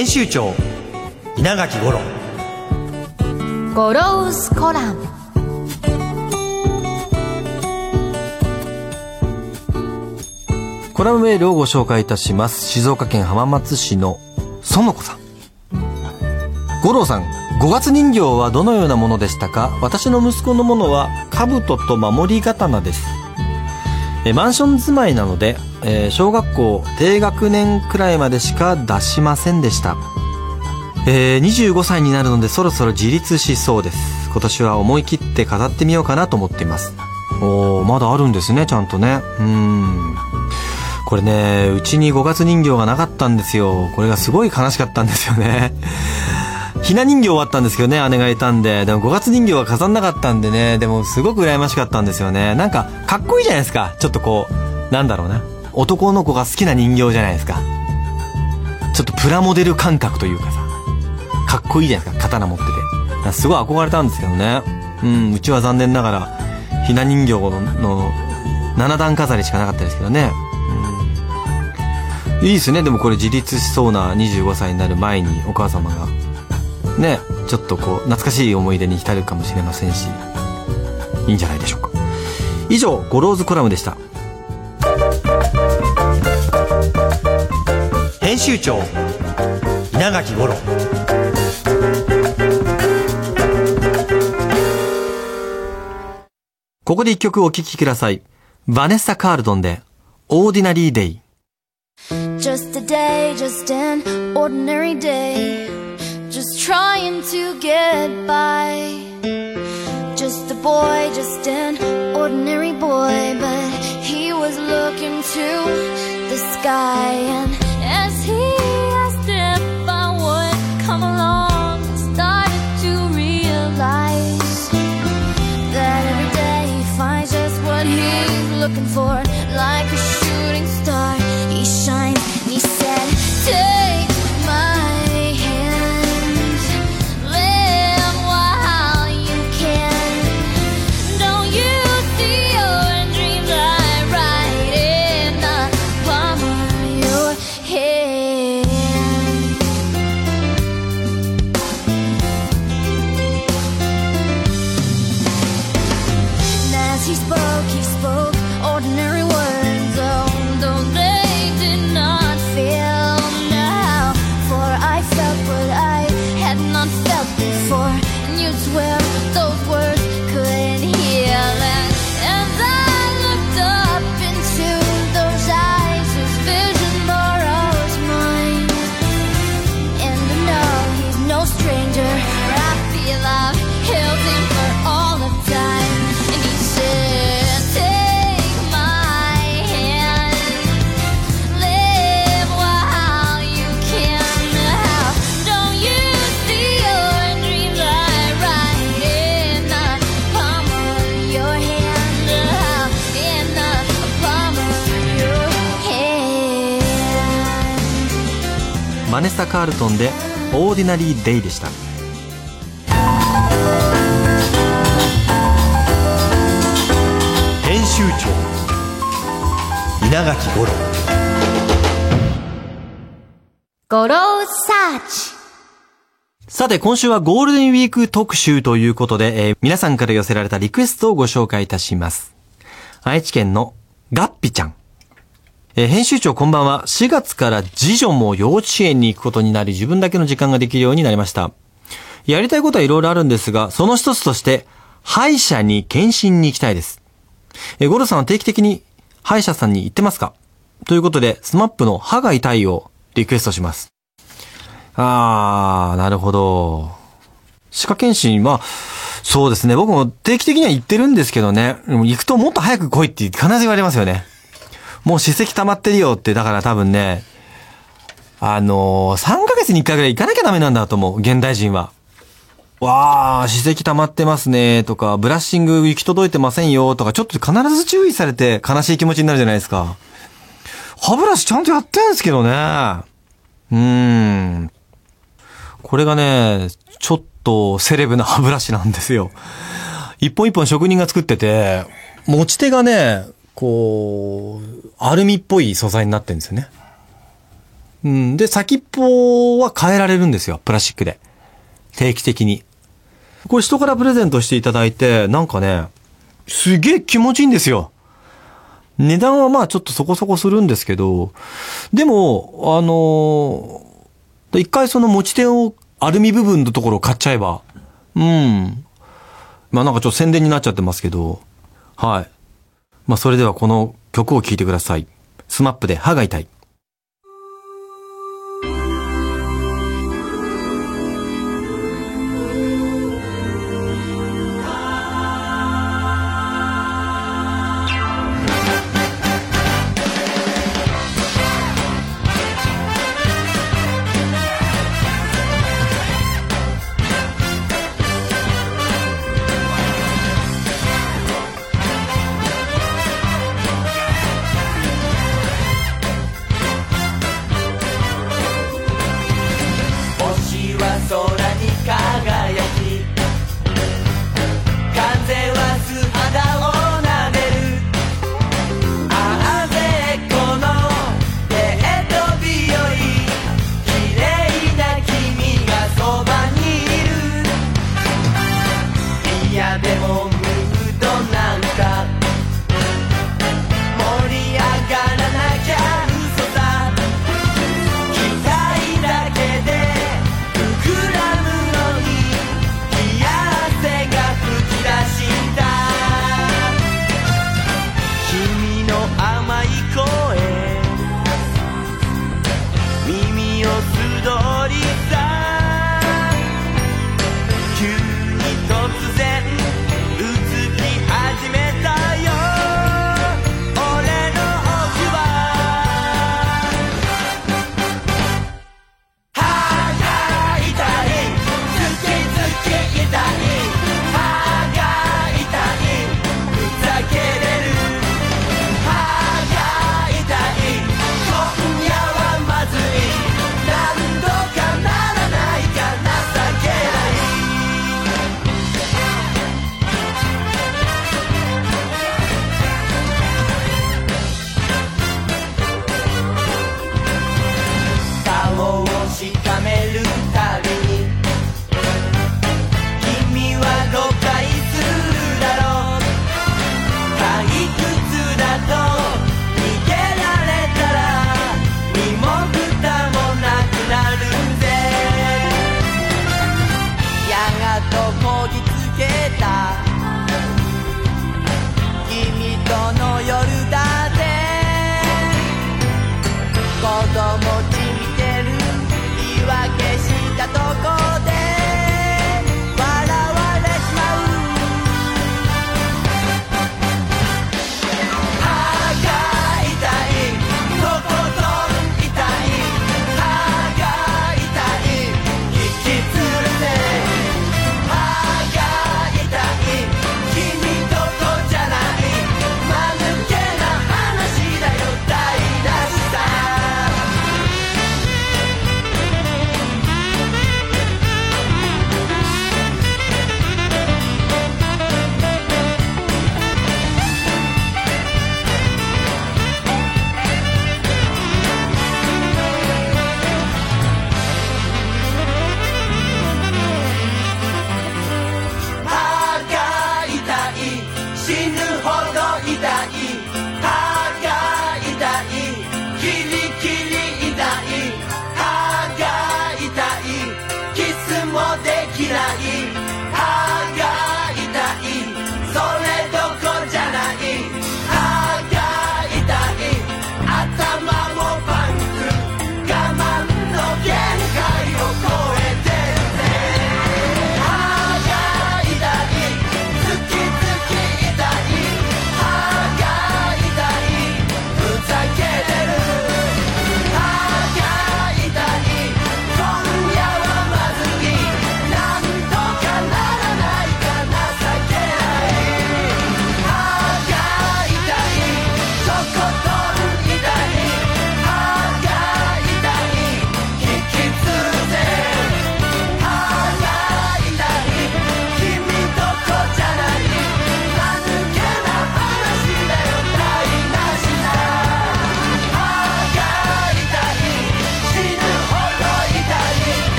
編集長稲垣五郎。ゴロウスコラム。コラムメールをご紹介いたします。静岡県浜松市の園子さん。五郎さん5月人形はどのようなものでしたか？私の息子のものは兜と守り刀ですえマンション住まいなので、えー小学校低学年くらいまでしか出しませんでした。えー25歳になるのでそろそろ自立しそうです。今年は思い切って飾ってみようかなと思っています。おーまだあるんですねちゃんとね。うん。これねうちに5月人形がなかったんですよ。これがすごい悲しかったんですよね。ひな人形はあったんですけどね姉がいたんで。でも5月人形は飾んなかったんでねでもすごく羨ましかったんですよね。なんかかっこいいじゃないですか。ちょっとこうなんだろうな。男の子が好きな人形じゃないですか。ちょっとプラモデル感覚というかさ。かっこいいじゃないですか。刀持ってて。すごい憧れたんですけどね。うんうちは残念ながらひな人形の7段飾りしかなかったですけどね。いいですね。でもこれ自立しそうな25歳になる前にお母様がねちょっとこう懐かしい思い出に浸るかもしれませんしいいんじゃないでしょうか。以上ゴローズコラムでした。編集長稲垣吾郎。ここで一曲お聴きください。バネッサ・カールトンで「 Ordinary Day」Just a day, just an ordinary day. Trying to get by. Just a boy, just an ordinary boy. But he was looking to the sky. And カールトンで「オーディナリー・デイ」でした編集長稲垣吾郎ゴローサーチさて、今週はゴールデンウィーク特集ということで、えー皆さんから寄せられたリクエストをご紹介いたします。愛知県のガッピちゃん。えー編集長こんばんは。4月から次女も幼稚園に行くことになり、自分だけの時間ができるようになりました。やりたいことはいろいろあるんですが、その一つとして、歯医者に検診に行きたいです。えーゴロさんは定期的に歯医者さんに行ってますか？ということで、 SMAPの歯が痛いをリクエストします。あー、なるほど。歯科検診は、そうですね。僕も定期的には行ってるんですけどね。行くともっと早く来いって必ず言われますよね。もう歯石溜まってるよって、だから多分ね、あのー、3ヶ月に1回ぐらい行かなきゃダメなんだと思う、現代人は。わー、歯石溜まってますねとか、ブラッシング行き届いてませんよとか、ちょっと必ず注意されて悲しい気持ちになるじゃないですか。歯ブラシちゃんとやってんすけどね。うーん。これがね、ちょっとセレブな歯ブラシなんですよ。一本一本職人が作ってて、持ち手がね、こう、アルミっぽい素材になってるんですよね。うん。で、先っぽは変えられるんですよ。プラスチックで。定期的に。これ人からプレゼントしていただいて、なんかね、すげえ気持ちいいんですよ。値段はまあちょっとそこそこするんですけど、でも、あのー一回その持ち手をアルミ部分のところを買っちゃえば、うん。まあなんかちょっと宣伝になっちゃってますけど、はい。まあそれではこの曲を聴いてください。smap で歯が痛い。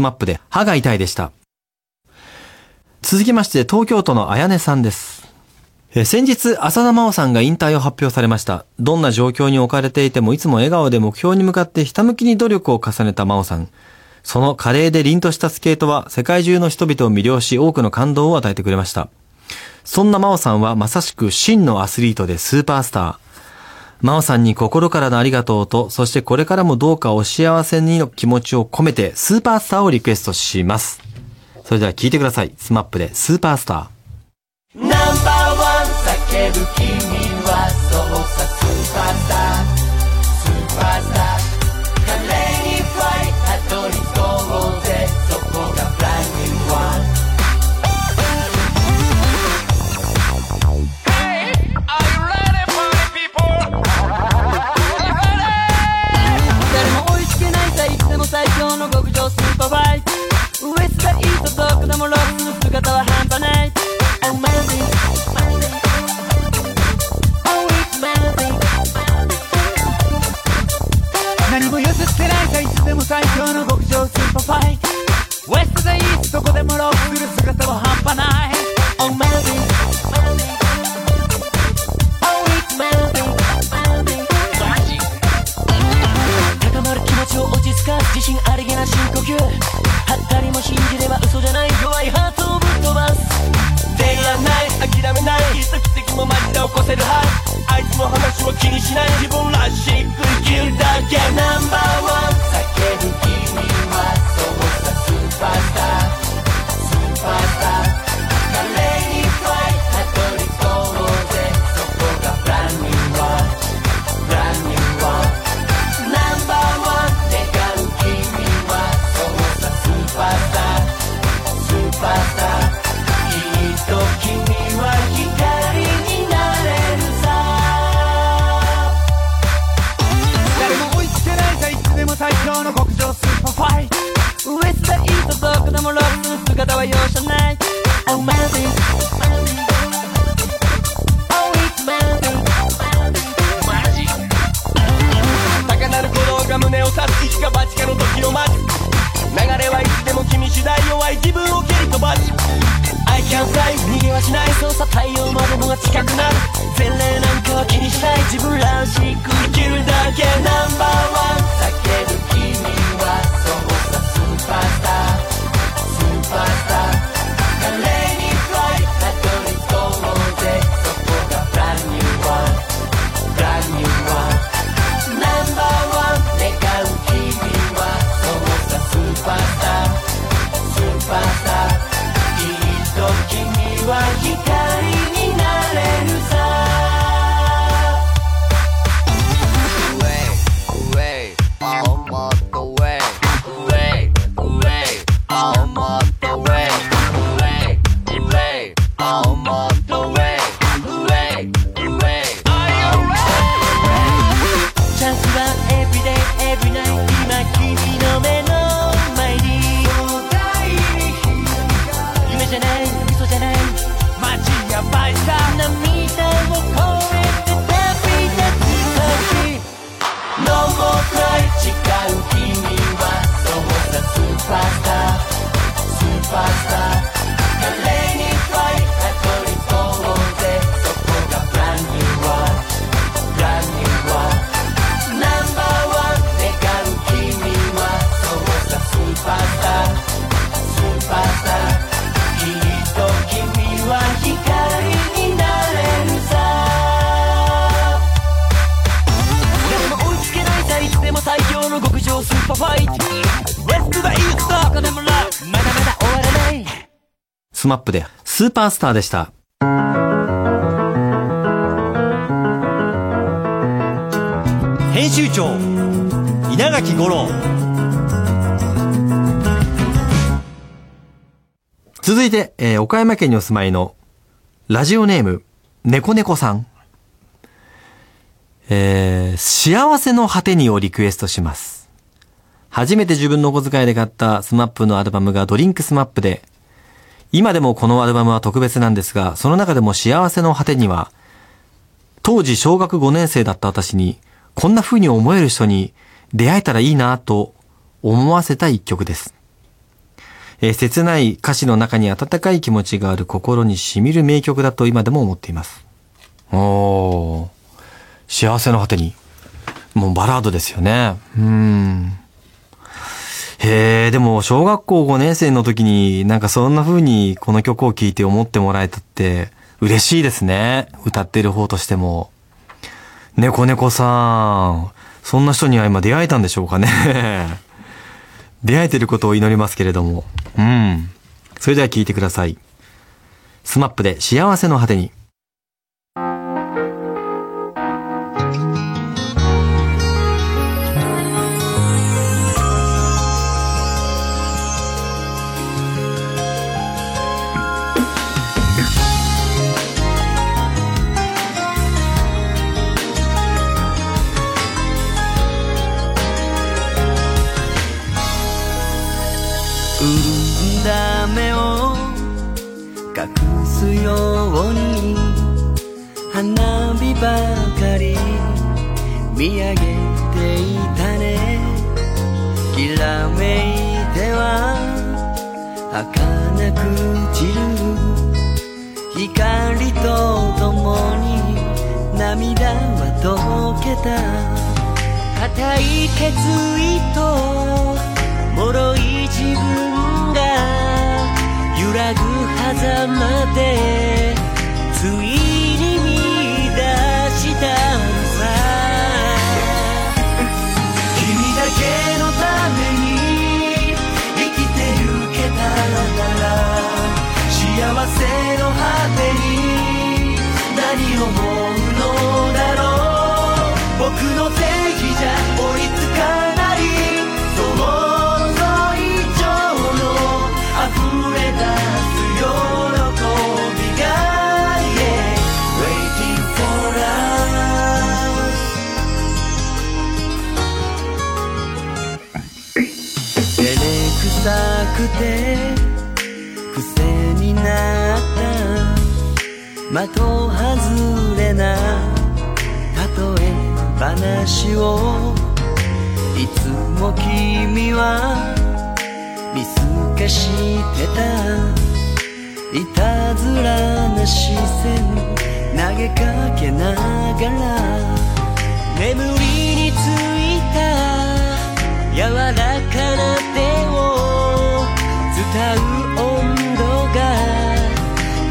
SMAPで歯が痛いでした。続きまして、東京都のあやねさんです。え先日、浅田真央さんが引退を発表されました。どんな状況に置かれていてもいつも笑顔で目標に向かってひたむきに努力を重ねた真央さん。その華麗で凛としたスケートは世界中の人々を魅了し多くの感動を与えてくれました。そんな真央さんはまさしく真のアスリートでスーパースター。真央さんに心からのありがとうと、そしてこれからもどうかお幸せにの気持ちを込めてスーパースターをリクエストします。それでは聞いてください。 SMAPでスーパースター。ナンバーワン叫ぶ君はそうさスーパースタースーパースターいつの話は気にしない。自分らしく生きるだけ。ナンバーワン叫ぶ君。ックの姿は容赦ない。Oh melody. Oh it's melody. 高鳴る鼓動が胸を刺す一か八かの時を待つ流れはいつでも君次第弱い自分を蹴り飛ばす I can't fly 逃げはしないそうさ太陽までもが近くなる。前例なんかは気にしない。自分らしく生きるだけ。ナンバーワン叫ぶチャンスは everyday every night スーパースターでした。編集長稲垣吾郎続いて、えー岡山県にお住まいのラジオネーム、猫猫さん。えー幸せの果てにをリクエストします。初めて自分のお小遣いで買った SMAPのアルバムが Drink SMAPで、今でもこのアルバムは特別なんですが、その中でも幸せの果てには、当時小学5年生だった私に、こんな風に思える人に出会えたらいいなと思わせた一曲です。えー切ない歌詞の中に温かい気持ちがある心に染みる名曲だと今でも思っています。おー。幸せの果てに。もうバラードですよね。うん。へえ、でも小学校5年生の時になんかそんな風にこの曲を聴いて思ってもらえたって嬉しいですね。歌ってる方としても。猫猫さん、そんな人には今出会えたんでしょうかね。出会えてることを祈りますけれども。うん。それでは聴いてください。スマップで幸せの果てに。ばかり見上げていたね。きらめいては儚く散る。光とともに涙は溶けた。固い決意と脆い自分が揺らぐ狭間でついのだろう僕の正義じゃ追いつかない。想像以上の溢れ出す喜びが Yeah Waiting for us. 照れくさくて癖になった。話をいつも君は見透かしてたいたずらな視線投げかけながら眠りについた柔らかな手を伝う温度が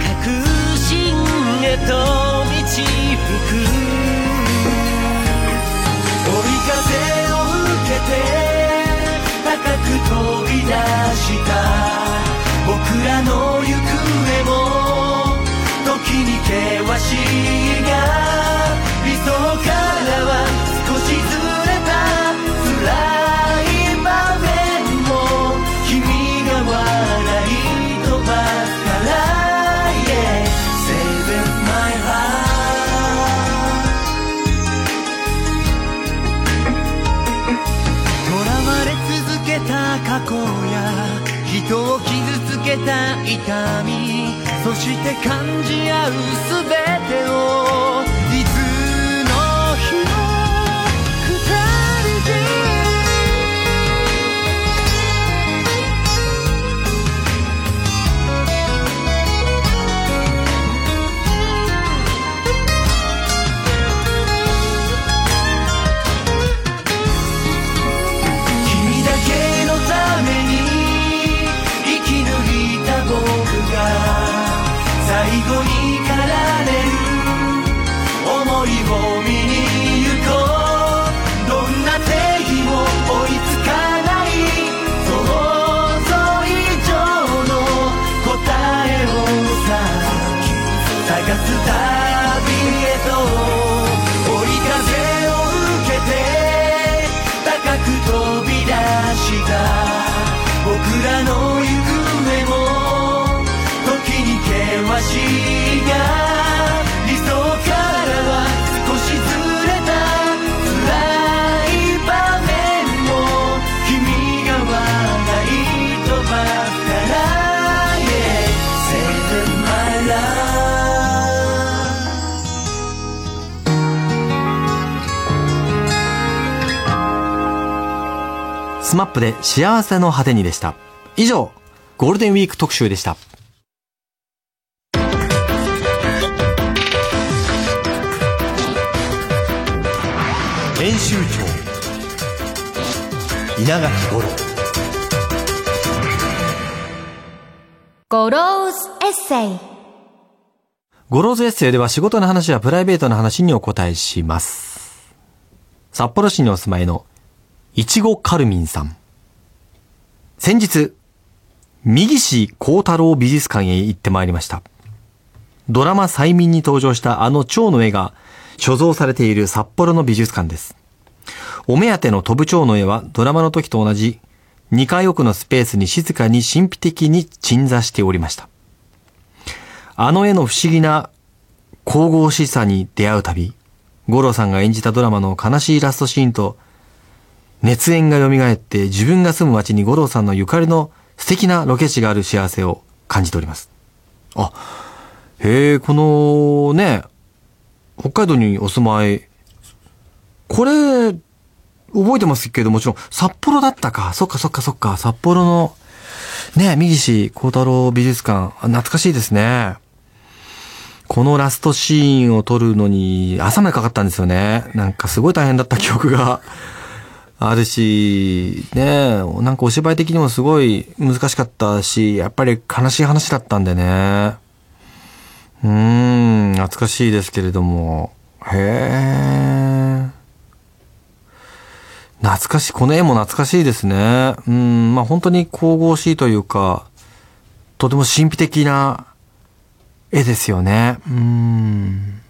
確信へと導く険しいが理想かそして感じ合うすべてをSMAPで幸せの果てにでした。以上、ゴールデンウィーク特集でした。編集長稲垣吾郎ゴローズエッセイゴローズエッセイでは仕事の話やプライベートの話にお答えします。札幌市にお住まいのいちごカルミンさん。先日、右市幸太郎美術館へ行ってまいりました。ドラマ催眠に登場したあの蝶の絵が所蔵されている札幌の美術館です。お目当ての飛ぶ蝶の絵はドラマの時と同じ2階奥のスペースに静かに神秘的に鎮座しておりました。あの絵の不思議な神々しさに出会うたび、五郎さんが演じたドラマの悲しいラストシーンと、熱演が蘇って自分が住む街に五郎さんのゆかりの素敵なロケ地がある幸せを感じております。あ、へえ、このね、北海道にお住まい、これ、覚えてますけどもちろん札幌だったか。そっかそっかそっか。札幌の、ね、右市幸太郎美術館。懐かしいですね。このラストシーンを撮るのに朝までかかったんですよね。なんかすごい大変だった記憶があるし、ねなんかお芝居的にもすごい難しかったし、やっぱり悲しい話だったんでね。うーん、懐かしいですけれども。へー。懐かしい、この絵も懐かしいですね。うん、まあ本当に神々しいというか、とても神秘的な絵ですよね。うん。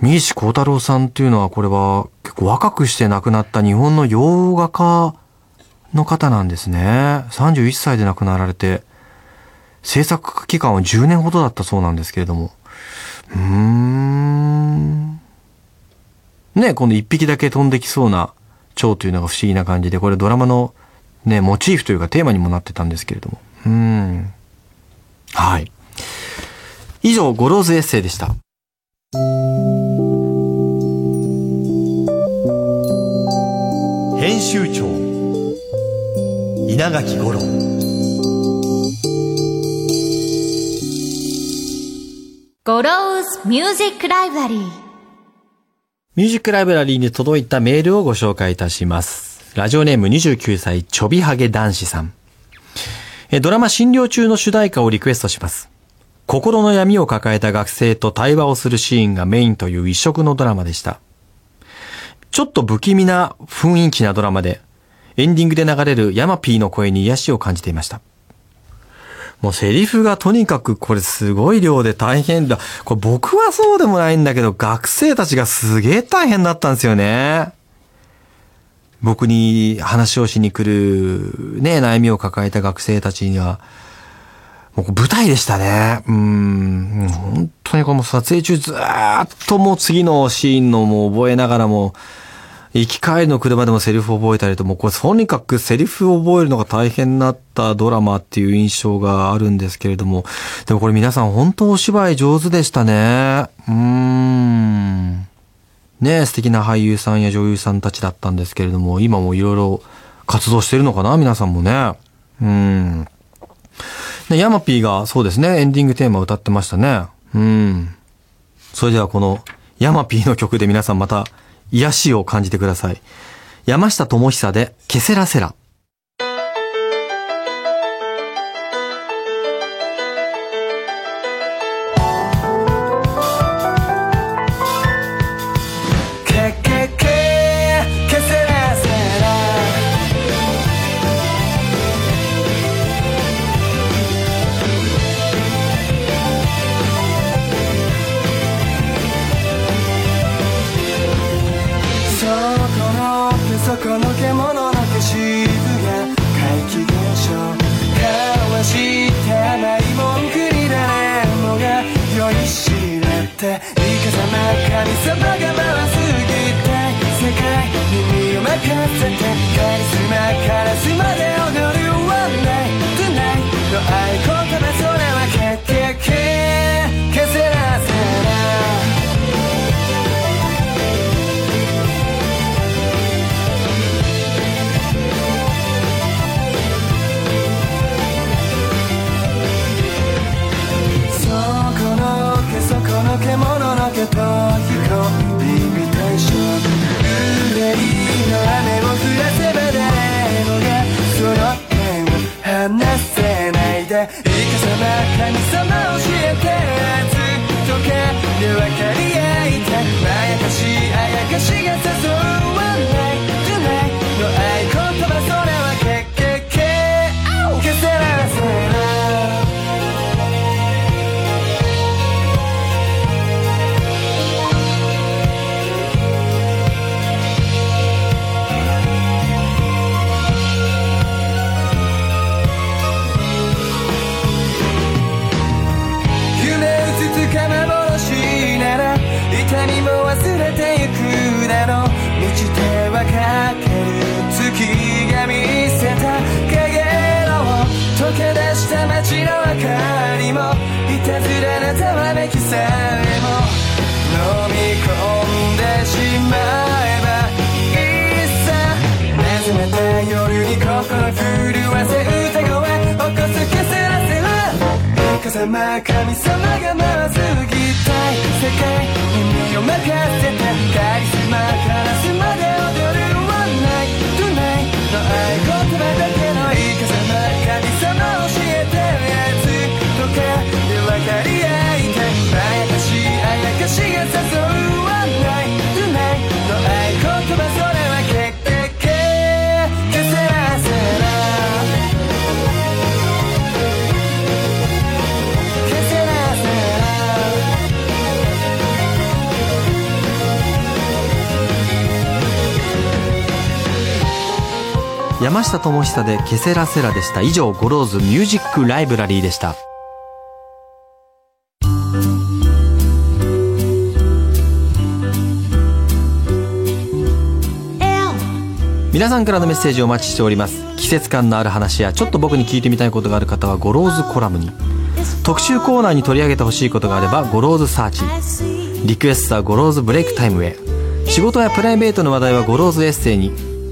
三石幸太郎さんっていうのはこれは結構若くして亡くなった日本の洋画家の方なんですね。31歳で亡くなられて、制作期間は10年ほどだったそうなんですけれども。うーん。ね、この一匹だけ飛んできそうな蝶というのが不思議な感じで、これドラマのね、モチーフというかテーマにもなってたんですけれども。うーん。はい。以上、ゴローズエッセイでした。集長稲垣吾郎ゴローズミュージックライブラリーミュージックライブラリーに届いたメールをご紹介いたします。ラジオネーム29歳ちょびはげ男子さん。えドラマ診療中の主題歌をリクエストします。心の闇を抱えた学生と対話をするシーンがメインという異色のドラマでした。ちょっと不気味な雰囲気なドラマで、エンディングで流れるヤマピーの声に癒しを感じていました。もうセリフがとにかくこれすごい量で大変だ。これ僕はそうでもないんだけど、学生たちがすげえ大変だったんですよね。僕に話をしに来る、ね、悩みを抱えた学生たちには、もう舞台でしたね。うん、本当にこの撮影中ずーっともう次のシーンのも覚えながらも、行き帰りの車でもセリフを覚えたりと、もうこれとにかくセリフを覚えるのが大変だったドラマっていう印象があるんですけれども、でもこれ皆さん本当お芝居上手でしたね。うーん。ね素敵な俳優さんや女優さんたちだったんですけれども、今もいろいろ活動してるのかな皆さんもね。うん。ね、ヤマピーがそうですね、エンディングテーマを歌ってましたね。うん。それではこのヤマピーの曲で皆さんまた癒しを感じてください。山下智久でケセラセラ。様神様がまずいたい世界に身を任せてカリスマからすまで踊る One night tonight の合言葉だけのいい風間神様教えてるやつとかで分かり合いたい。あやかしあやかしが誘う山下智久でケセラセラでした。以上、ゴローズミュージックライブラリーでした。皆さんからのメッセージをお待ちしております。季節感のある話やちょっと僕に聞いてみたいことがある方はゴローズコラムに。特集コーナーに取り上げてほしいことがあればゴローズサーチ。リクエストはゴローズブレイクタイムへ。仕事やプライベートの話題はゴローズエッセイに。